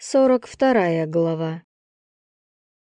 Сорок вторая глава.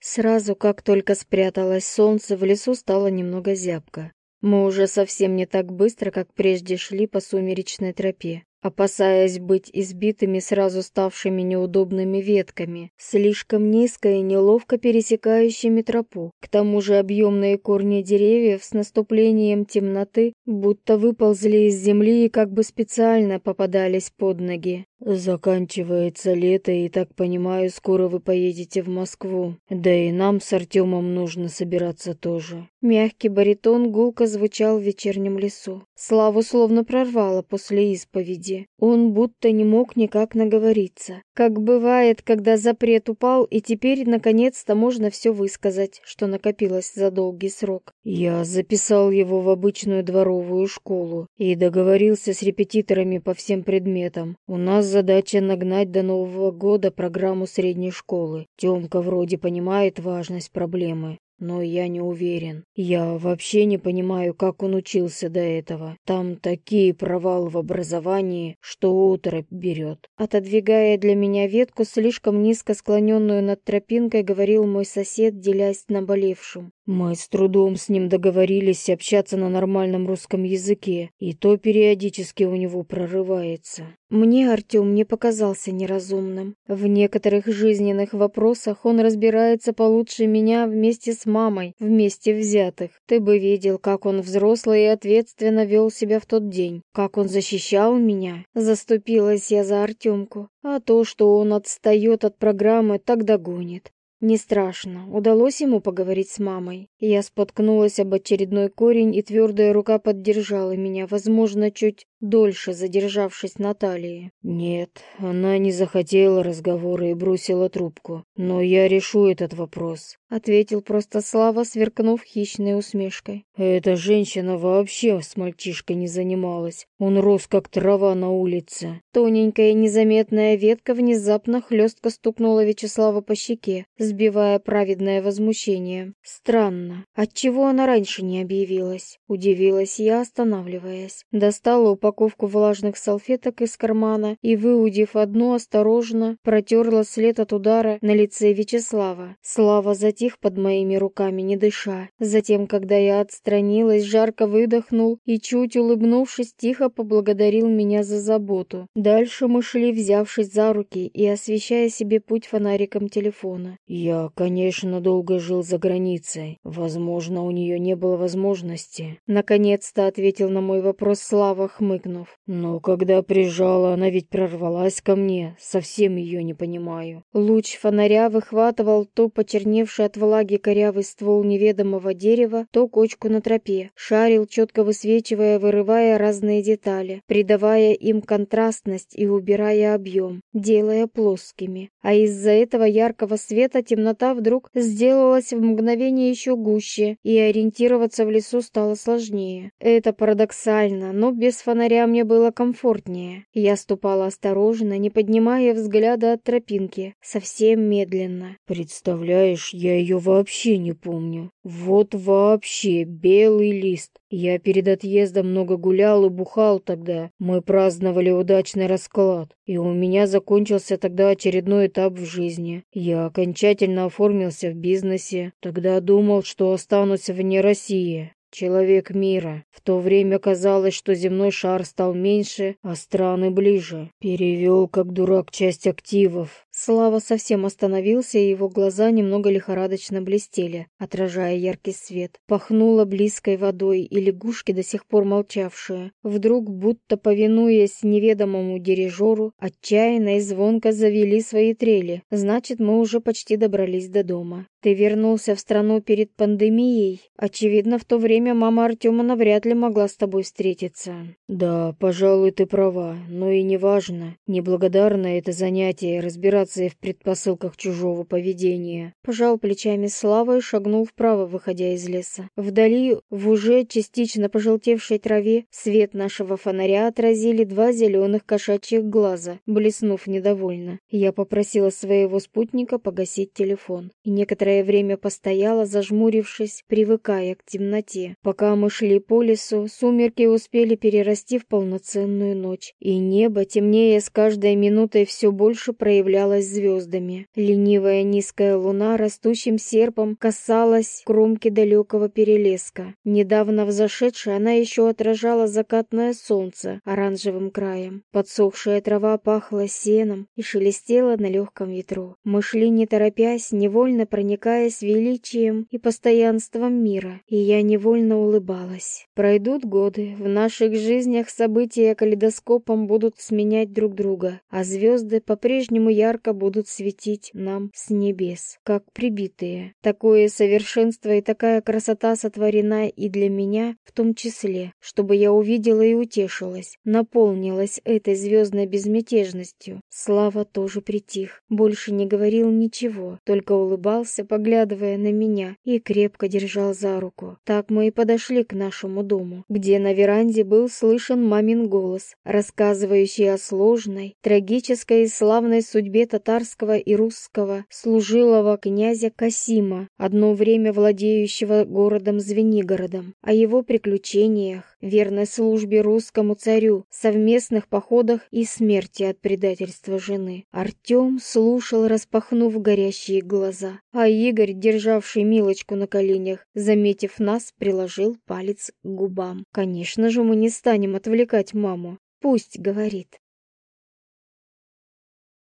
Сразу, как только спряталось солнце, в лесу стало немного зябко. Мы уже совсем не так быстро, как прежде шли по сумеречной тропе опасаясь быть избитыми сразу ставшими неудобными ветками, слишком низко и неловко пересекающими тропу. К тому же объемные корни деревьев с наступлением темноты будто выползли из земли и как бы специально попадались под ноги. «Заканчивается лето, и, так понимаю, скоро вы поедете в Москву. Да и нам с Артемом нужно собираться тоже». Мягкий баритон гулко звучал в вечернем лесу. Славу словно прорвало после исповеди. Он будто не мог никак наговориться. Как бывает, когда запрет упал, и теперь, наконец-то, можно все высказать, что накопилось за долгий срок. «Я записал его в обычную дворовую школу и договорился с репетиторами по всем предметам. У нас задача нагнать до Нового года программу средней школы. Тёмка вроде понимает важность проблемы, но я не уверен. Я вообще не понимаю, как он учился до этого. Там такие провалы в образовании, что оторопь берет. Отодвигая для меня ветку, слишком низко склоненную над тропинкой, говорил мой сосед, делясь наболевшим. Мы с трудом с ним договорились общаться на нормальном русском языке, и то периодически у него прорывается. Мне Артем не показался неразумным. В некоторых жизненных вопросах он разбирается получше меня вместе с мамой, вместе взятых. Ты бы видел, как он взрослый и ответственно вел себя в тот день, как он защищал меня. Заступилась я за Артемку. А то, что он отстает от программы, так догонит. Не страшно, удалось ему поговорить с мамой. Я споткнулась об очередной корень, и твердая рука поддержала меня, возможно, чуть дольше задержавшись на талии. Нет, она не захотела разговора и бросила трубку. Но я решу этот вопрос, ответил просто Слава, сверкнув хищной усмешкой. Эта женщина вообще с мальчишкой не занималась. Он рос как трава на улице. Тоненькая незаметная ветка внезапно хлестко стукнула Вячеслава по щеке, сбивая праведное возмущение. Странно, отчего она раньше не объявилась? Удивилась я, останавливаясь. Достала упаковку упаковку влажных салфеток из кармана и, выудив одну, осторожно протерла след от удара на лице Вячеслава. Слава затих под моими руками, не дыша. Затем, когда я отстранилась, жарко выдохнул и, чуть улыбнувшись, тихо поблагодарил меня за заботу. Дальше мы шли, взявшись за руки и освещая себе путь фонариком телефона. Я, конечно, долго жил за границей. Возможно, у нее не было возможности. Наконец-то ответил на мой вопрос Слава, хмыкнув хмыкнув. «Но когда прижала, она ведь прорвалась ко мне. Совсем ее не понимаю». Луч фонаря выхватывал то почерневший от влаги корявый ствол неведомого дерева, то кочку на тропе. Шарил, четко высвечивая, вырывая разные детали, придавая им контрастность и убирая объем, делая плоскими. А из-за этого яркого света темнота вдруг сделалась в мгновение еще гуще, и ориентироваться в лесу стало сложнее. Это парадоксально, но без фонаря фонаря мне было комфортнее. Я ступала осторожно, не поднимая взгляда от тропинки, совсем медленно. Представляешь, я ее вообще не помню. Вот вообще белый лист. Я перед отъездом много гулял и бухал тогда. Мы праздновали удачный расклад. И у меня закончился тогда очередной этап в жизни. Я окончательно оформился в бизнесе. Тогда думал, что останусь вне России. Человек мира. В то время казалось, что земной шар стал меньше, а страны ближе. Перевел, как дурак, часть активов. Слава совсем остановился, и его глаза немного лихорадочно блестели, отражая яркий свет. Пахнуло близкой водой, и лягушки, до сих пор молчавшие, вдруг, будто повинуясь неведомому дирижеру, отчаянно и звонко завели свои трели. Значит, мы уже почти добрались до дома. Ты вернулся в страну перед пандемией. Очевидно, в то время мама Артема навряд ли могла с тобой встретиться. Да, пожалуй, ты права, но и неважно. Неблагодарно это занятие разбираться разбираться в предпосылках чужого поведения. Пожал плечами Слава и шагнул вправо, выходя из леса. Вдали, в уже частично пожелтевшей траве, свет нашего фонаря отразили два зеленых кошачьих глаза, блеснув недовольно. Я попросила своего спутника погасить телефон. И некоторое время постояла, зажмурившись, привыкая к темноте. Пока мы шли по лесу, сумерки успели перерасти в полноценную ночь, и небо, темнее с каждой минутой, все больше проявляло наполнилась звездами. Ленивая низкая луна растущим серпом касалась кромки далекого перелеска. Недавно взошедшая она еще отражала закатное солнце оранжевым краем. Подсохшая трава пахла сеном и шелестела на легком ветру. Мы шли не торопясь, невольно проникаясь величием и постоянством мира, и я невольно улыбалась. Пройдут годы, в наших жизнях события калейдоскопом будут сменять друг друга, а звезды по-прежнему ярко будут светить нам с небес, как прибитые. Такое совершенство и такая красота сотворена и для меня в том числе, чтобы я увидела и утешилась, наполнилась этой звездной безмятежностью. Слава тоже притих, больше не говорил ничего, только улыбался, поглядывая на меня, и крепко держал за руку. Так мы и подошли к нашему дому, где на веранде был слышен мамин голос, рассказывающий о сложной, трагической и славной судьбе татарского и русского служилого князя Касима, одно время владеющего городом Звенигородом, о его приключениях, верной службе русскому царю, совместных походах и смерти от предательства жены. Артем слушал, распахнув горящие глаза, а Игорь, державший Милочку на коленях, заметив нас, приложил палец к губам. Конечно же, мы не станем отвлекать маму. Пусть говорит.